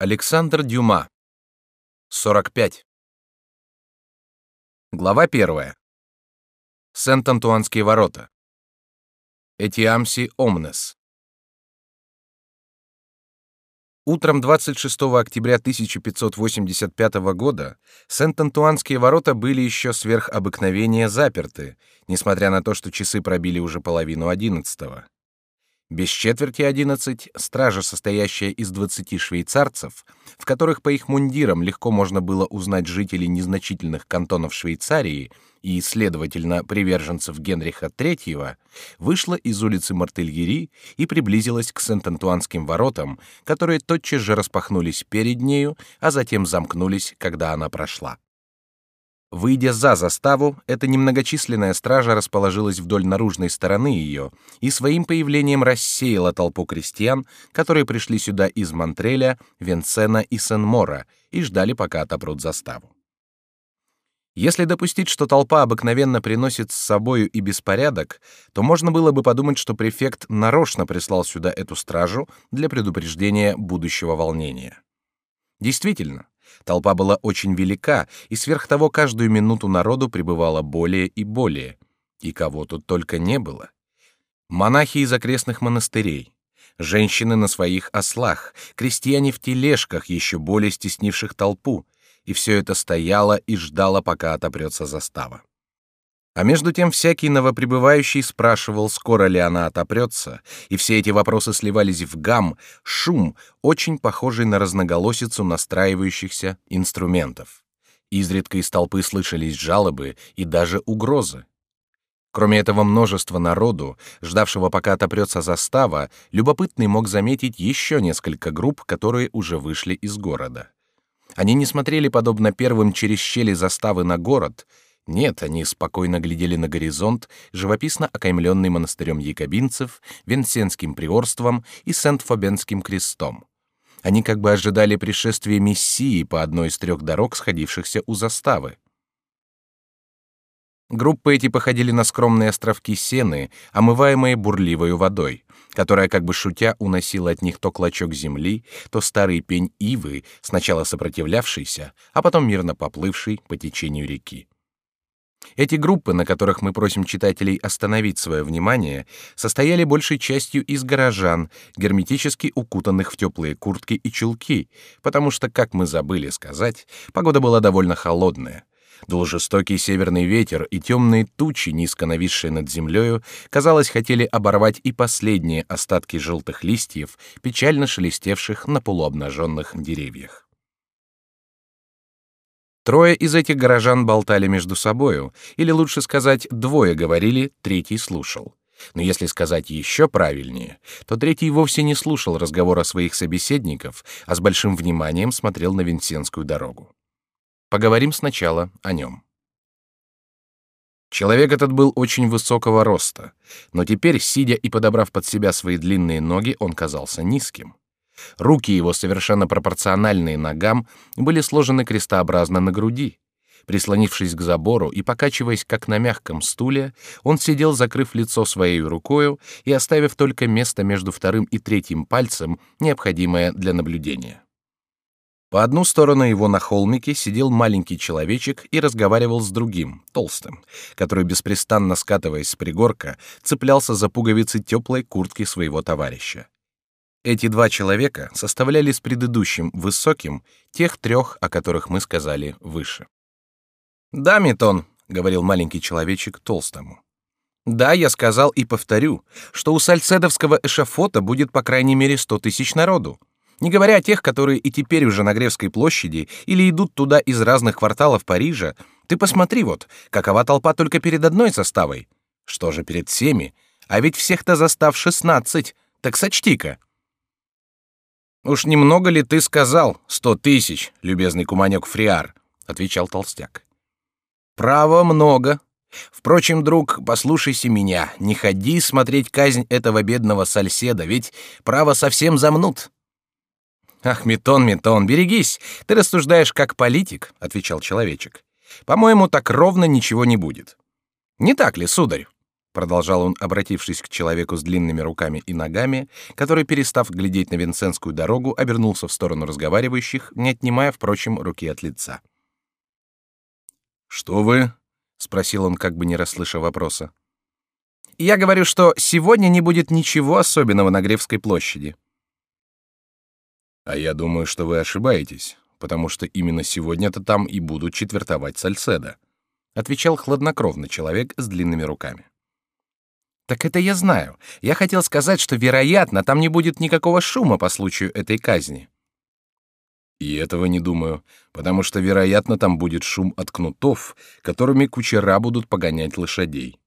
Александр Дюма. 45. Глава первая. Сент-Антуанские ворота. Этиамси Омнес. Утром 26 октября 1585 года Сент-Антуанские ворота были еще сверх обыкновения заперты, несмотря на то, что часы пробили уже половину одиннадцатого. Без четверти одиннадцать стража, состоящая из двадцати швейцарцев, в которых по их мундирам легко можно было узнать жителей незначительных кантонов Швейцарии и, следовательно, приверженцев Генриха III, вышла из улицы Мартельери и приблизилась к Сент-Антуанским воротам, которые тотчас же распахнулись перед нею, а затем замкнулись, когда она прошла. Выйдя за заставу, эта немногочисленная стража расположилась вдоль наружной стороны ее и своим появлением рассеяла толпу крестьян, которые пришли сюда из Монтреля, Венсена и Сен-Мора и ждали, пока отопрут заставу. Если допустить, что толпа обыкновенно приносит с собою и беспорядок, то можно было бы подумать, что префект нарочно прислал сюда эту стражу для предупреждения будущего волнения. Действительно, Толпа была очень велика, и сверх того каждую минуту народу прибывало более и более. И кого тут только не было. Монахи из окрестных монастырей, женщины на своих ослах, крестьяне в тележках, еще более стеснивших толпу, и все это стояло и ждало, пока отопрется застава. А между тем всякий новоприбывающий спрашивал, скоро ли она отопрется, и все эти вопросы сливались в гам, шум, очень похожий на разноголосицу настраивающихся инструментов. Изредка из толпы слышались жалобы и даже угрозы. Кроме этого множества народу, ждавшего, пока отопрется застава, любопытный мог заметить еще несколько групп, которые уже вышли из города. Они не смотрели, подобно первым, через щели заставы на город — нет, они спокойно глядели на горизонт, живописно окаймленный монастырем якобинцев, Венсенским приорством и Сент-Фобенским крестом. Они как бы ожидали пришествия Мессии по одной из трех дорог, сходившихся у заставы. Группы эти походили на скромные островки сены, омываемые бурливой водой, которая, как бы шутя, уносила от них то клочок земли, то старый пень ивы, сначала сопротивлявшийся, а потом мирно поплывший по течению реки. Эти группы, на которых мы просим читателей остановить свое внимание, состояли большей частью из горожан, герметически укутанных в теплые куртки и чулки, потому что, как мы забыли сказать, погода была довольно холодная. Дул жестокий северный ветер, и темные тучи, низко нависшие над землею, казалось, хотели оборвать и последние остатки желтых листьев, печально шелестевших на полуобнаженных деревьях. Трое из этих горожан болтали между собою, или лучше сказать, двое говорили, третий слушал. Но если сказать еще правильнее, то третий вовсе не слушал разговора своих собеседников, а с большим вниманием смотрел на Винсенскую дорогу. Поговорим сначала о нем. Человек этот был очень высокого роста, но теперь, сидя и подобрав под себя свои длинные ноги, он казался низким. Руки его, совершенно пропорциональные ногам, были сложены крестообразно на груди. Прислонившись к забору и покачиваясь, как на мягком стуле, он сидел, закрыв лицо своей рукою и оставив только место между вторым и третьим пальцем, необходимое для наблюдения. По одну сторону его на холмике сидел маленький человечек и разговаривал с другим, толстым, который, беспрестанно скатываясь с пригорка, цеплялся за пуговицы теплой куртки своего товарища. Эти два человека составляли с предыдущим высоким тех трех, о которых мы сказали выше. «Да, Метон», — говорил маленький человечек толстому. «Да, я сказал и повторю, что у сальцедовского эшафота будет по крайней мере сто тысяч народу. Не говоря о тех, которые и теперь уже на Гревской площади или идут туда из разных кварталов Парижа, ты посмотри вот, какова толпа только перед одной заставой. Что же перед всеми? А ведь всех-то застав шестнадцать. Так сочти-ка. Уж немного ли ты сказал? Сто тысяч, любезный куманек Фриар, отвечал толстяк. Право много. Впрочем, друг, послушайся меня, не ходи смотреть казнь этого бедного сальседа, ведь право совсем замнут. Ах, Метон, Метон, берегись, ты рассуждаешь как политик, отвечал человечек. По-моему, так ровно ничего не будет. Не так ли, сударь? Продолжал он, обратившись к человеку с длинными руками и ногами, который, перестав глядеть на Винсентскую дорогу, обернулся в сторону разговаривающих, не отнимая, впрочем, руки от лица. Что вы? спросил он, как бы не расслышав вопроса. Я говорю, что сегодня не будет ничего особенного на Гревской площади. А я думаю, что вы ошибаетесь, потому что именно сегодня-то там и будут четвертовать Сальседа, отвечал хладнокровный человек с длинными руками. Так это я знаю. Я хотел сказать, что вероятно там не будет никакого шума по случаю этой казни. И этого не думаю, потому что вероятно там будет шум от кнутов, которыми кучера будут погонять лошадей.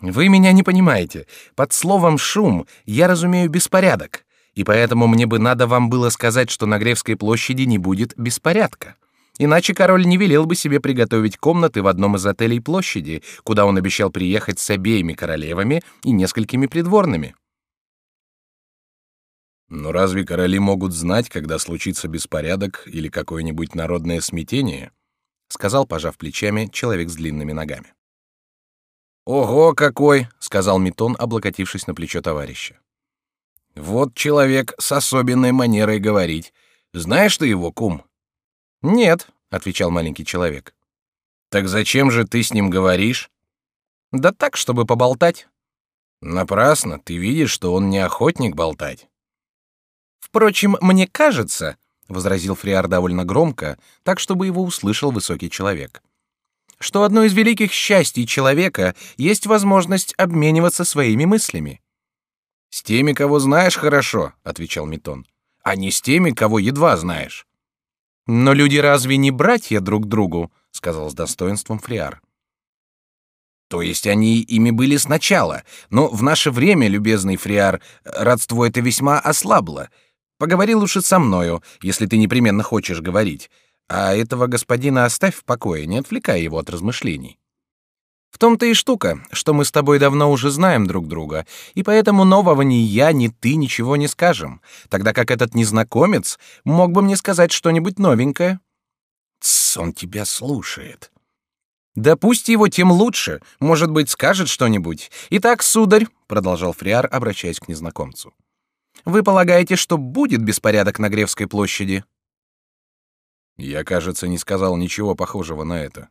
Вы меня не понимаете. Под словом шум я разумею беспорядок и поэтому мне бы надо вам было сказать, что на Гревской площади не будет беспорядка. Иначе король не велел бы себе приготовить комнаты в одном из отелей площади, куда он обещал приехать с обеими королевами и несколькими придворными. Но разве короли могут знать, когда случится беспорядок или какое-нибудь народное смятение? сказал, пожав плечами, человек с длинными ногами. Ого, какой, сказал Митон, облокотившись на плечо товарища. Вот человек с особенной манерой говорить. Знаешь ты его, кум? Нет, отвечал маленький человек. Так зачем же ты с ним говоришь? Да так, чтобы поболтать. Напрасно, ты видишь, что он не охотник болтать. Впрочем, мне кажется, возразил Фриар довольно громко, так чтобы его услышал высокий человек, что одно из великих счастий человека есть возможность обмениваться своими мыслями. С теми, кого знаешь хорошо, отвечал Митон, а не с теми, кого едва знаешь. Но люди разве не братья друг другу? сказал с достоинством Фриар. То есть они ими были сначала, но в наше время, любезный Фриар, родство это весьма ослабло. Поговори лучше со мною, если ты непременно хочешь говорить, а этого господина оставь в покое, не отвлекай его от размышлений. В том-то и штука, что мы с тобой давно уже знаем друг друга, и поэтому нового ни я, ни ты ничего не скажем, тогда как этот незнакомец мог бы мне сказать что-нибудь новенькое. Тс, он тебя слушает. Да пусть его тем лучше, может быть, скажет что-нибудь. Итак, сударь, продолжал Фриар, обращаясь к незнакомцу. Вы полагаете, что будет беспорядок на Гревской площади? Я, кажется, не сказал ничего похожего на это.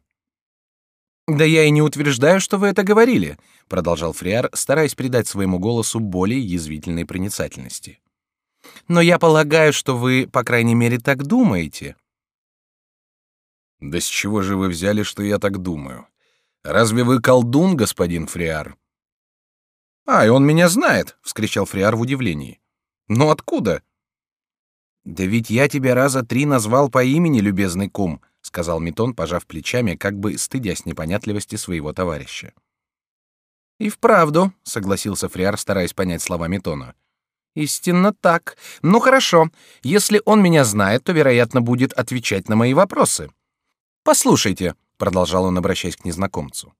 Да я и не утверждаю, что вы это говорили, продолжал Фриар, стараясь придать своему голосу более язвительной проницательности. Но я полагаю, что вы, по крайней мере, так думаете. Да с чего же вы взяли, что я так думаю? Разве вы колдун, господин Фриар? А, и он меня знает, вскричал Фриар в удивлении. Но откуда? Да ведь я тебя раза три назвал по имени, любезный кум, сказал Митон, пожав плечами, как бы стыдясь непонятливости своего товарища. И вправду, согласился Фриар, стараясь понять слова Митона. Истинно так. Ну хорошо. Если он меня знает, то вероятно будет отвечать на мои вопросы. Послушайте, продолжал он, обращаясь к незнакомцу.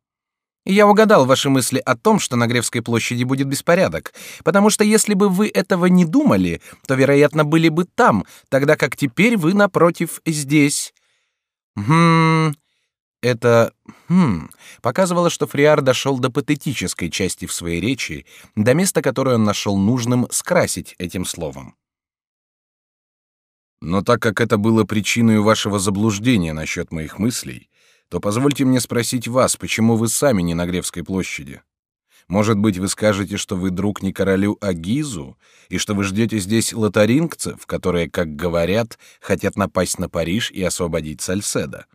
Я угадал ваши мысли о том, что на Гревской площади будет беспорядок, потому что если бы вы этого не думали, то вероятно были бы там, тогда как теперь вы напротив здесь. Хм, это хм показывало, что Фриар дошел до патетической части в своей речи, до места, которое он нашел нужным скрасить этим словом. Но так как это было причиной вашего заблуждения насчет моих мыслей, то позвольте мне спросить вас, почему вы сами не на Гревской площади? Может быть, вы скажете, что вы друг не королю, а Гизу, и что вы ждете здесь лотарингцев, которые, как говорят, хотят напасть на Париж и освободить Сальседа?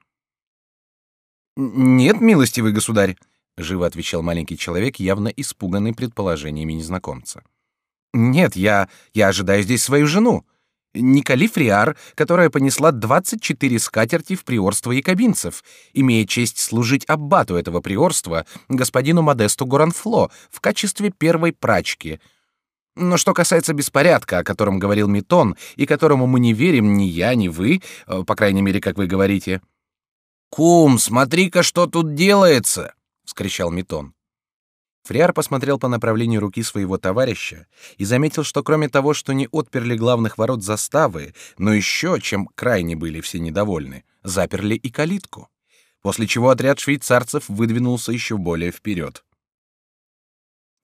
Нет, милостивый государь, живо отвечал маленький человек, явно испуганный предположениями незнакомца. Нет, я я ожидаю здесь свою жену. Николи Фриар, которая понесла 24 скатерти в приорство якобинцев, имея честь служить аббату этого приорства, господину Модесту Горанфло, в качестве первой прачки. Но что касается беспорядка, о котором говорил Митон, и которому мы не верим ни я, ни вы, э, по крайней мере, как вы говорите. «Кум, смотри-ка, что тут делается!» — вскричал Митон. Фриар посмотрел по направлению руки своего товарища и заметил, что кроме того, что не отперли главных ворот заставы, но еще, чем крайне были все недовольны, заперли и калитку. После чего отряд швейцарцев выдвинулся еще более вперед.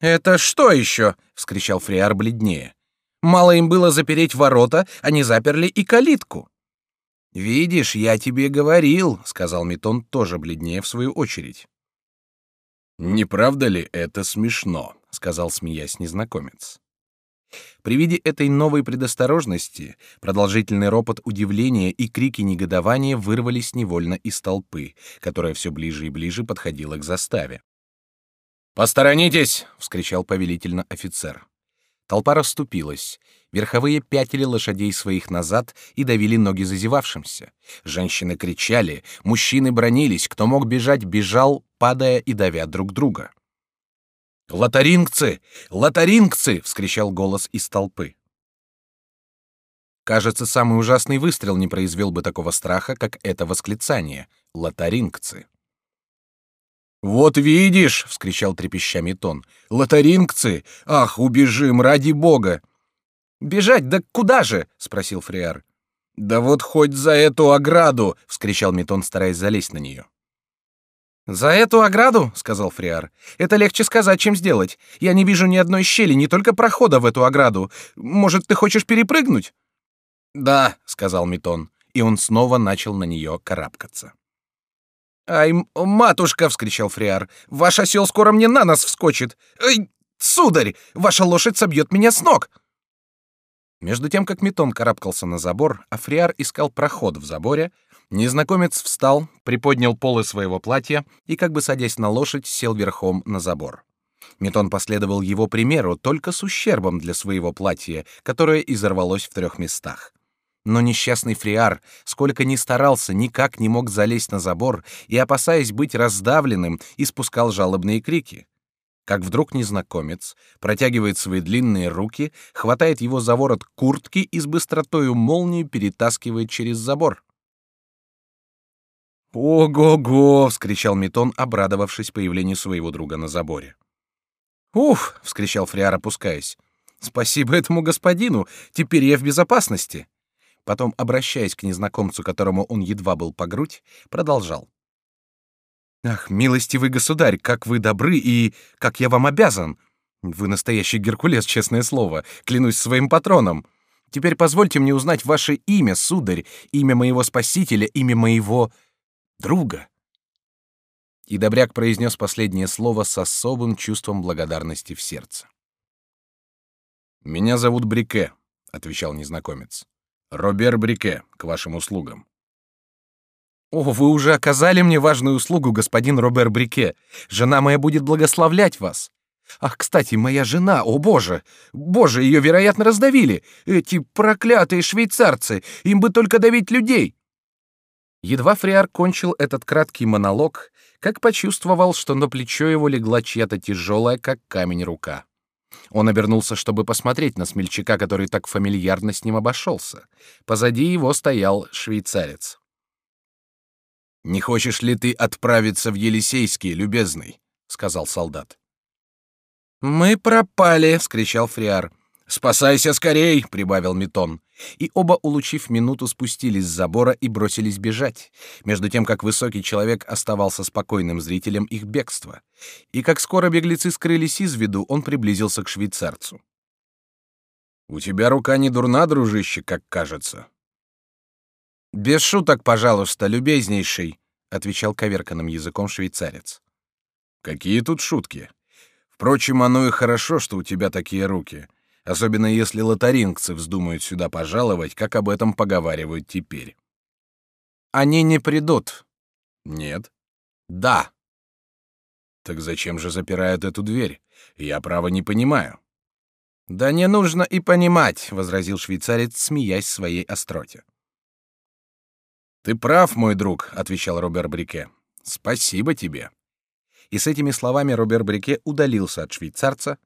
Это что еще? – вскричал Фриар бледнее. Мало им было запереть ворота, они заперли и калитку. Видишь, я тебе говорил, сказал Митон тоже бледнее в свою очередь. Не правда ли это смешно? сказал смеясь незнакомец. При виде этой новой предосторожности продолжительный ропот удивления и крики негодования вырвались невольно из толпы, которая все ближе и ближе подходила к заставе. «Посторонитесь!» — вскричал повелительно офицер. Толпа расступилась. Верховые пятили лошадей своих назад и давили ноги зазевавшимся. Женщины кричали, мужчины бронились, кто мог бежать, бежал, падая и давя друг друга. «Лотарингцы! Лотарингцы!» — вскричал голос из толпы. Кажется, самый ужасный выстрел не произвел бы такого страха, как это восклицание «Лотарингцы». «Вот видишь!» — вскричал трепеща Метон. «Лотарингцы! Ах, убежим, ради бога!» «Бежать? Да куда же?» — спросил Фриар. «Да вот хоть за эту ограду!» — вскричал Метон, стараясь залезть на нее. «За эту ограду?» — сказал Фриар. «Это легче сказать, чем сделать. Я не вижу ни одной щели, ни только прохода в эту ограду. Может, ты хочешь перепрыгнуть?» «Да», — сказал Митон, и он снова начал на нее карабкаться. «Ай, матушка!» — вскричал Фриар. «Ваш осел скоро мне на нос вскочит! Ай, сударь, ваша лошадь собьет меня с ног!» Между тем, как Митон карабкался на забор, а Фриар искал проход в заборе, Незнакомец встал, приподнял полы своего платья и, как бы садясь на лошадь, сел верхом на забор. Метон последовал его примеру, только с ущербом для своего платья, которое изорвалось в трех местах. Но несчастный фриар, сколько ни старался, никак не мог залезть на забор и, опасаясь быть раздавленным, испускал жалобные крики. Как вдруг незнакомец протягивает свои длинные руки, хватает его за ворот куртки и с быстротою молнии перетаскивает через забор. «Ого-го!» — вскричал Митон, обрадовавшись появлению своего друга на заборе. «Уф!» — вскричал Фриар, опускаясь. «Спасибо этому господину! Теперь я в безопасности!» Потом, обращаясь к незнакомцу, которому он едва был по грудь, продолжал. «Ах, милостивый государь, как вы добры и как я вам обязан! Вы настоящий Геркулес, честное слово, клянусь своим патроном. Теперь позвольте мне узнать ваше имя, сударь, имя моего спасителя, имя моего друга. И добряк произнес последнее слово с особым чувством благодарности в сердце. Меня зовут Брике, отвечал незнакомец. Робер Брике, к вашим услугам. О, вы уже оказали мне важную услугу, господин Робер Брике. Жена моя будет благословлять вас. Ах, кстати, моя жена, о боже, боже, ее вероятно раздавили. Эти проклятые швейцарцы, им бы только давить людей. Едва Фриар кончил этот краткий монолог, как почувствовал, что на плечо его легла чья-то тяжелая, как камень, рука. Он обернулся, чтобы посмотреть на смельчака, который так фамильярно с ним обошелся. Позади его стоял швейцарец. «Не хочешь ли ты отправиться в Елисейский, любезный?» — сказал солдат. «Мы пропали!» — вскричал Фриар. «Спасайся скорей!» — прибавил Метон. И оба, улучив минуту, спустились с забора и бросились бежать, между тем как высокий человек оставался спокойным зрителем их бегства. И как скоро беглецы скрылись из виду, он приблизился к швейцарцу. «У тебя рука не дурна, дружище, как кажется». «Без шуток, пожалуйста, любезнейший», — отвечал коверканным языком швейцарец. «Какие тут шутки? Впрочем, оно и хорошо, что у тебя такие руки особенно если лотарингцы вздумают сюда пожаловать, как об этом поговаривают теперь. Они не придут. Нет. Да. Так зачем же запирают эту дверь? Я право не понимаю. Да не нужно и понимать, возразил швейцарец, смеясь своей остроте. Ты прав, мой друг, отвечал Робер Брике. Спасибо тебе. И с этими словами Робер Брике удалился от швейцарца,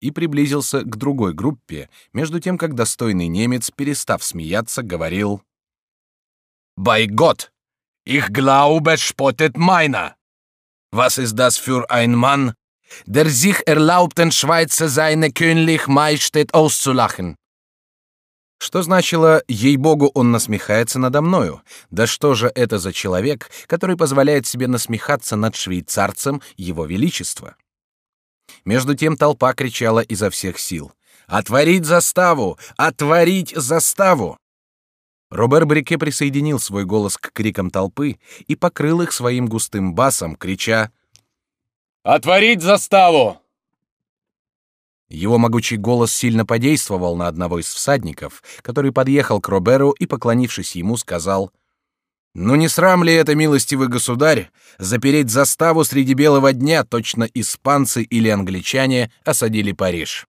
и приблизился к другой группе, между тем как достойный немец, перестав смеяться, говорил: "Bei Gott, ich glaube, spottet meiner. Was ist das für ein Mann, der sich erlaubt, den Schweizer seine königliche Majestät auszulachen?" Что значило «ей-богу, он насмехается надо мною»? Да что же это за человек, который позволяет себе насмехаться над швейцарцем его величества? Между тем толпа кричала изо всех сил: "Отворить заставу! Отворить заставу!" Робер Брике присоединил свой голос к крикам толпы и покрыл их своим густым басом, крича: "Отворить заставу!" Его могучий голос сильно подействовал на одного из всадников, который подъехал к Роберу и, поклонившись ему, сказал: "Ну не срам ли это, милостивый государь, запереть заставу среди белого дня, точно испанцы или англичане осадили Париж?"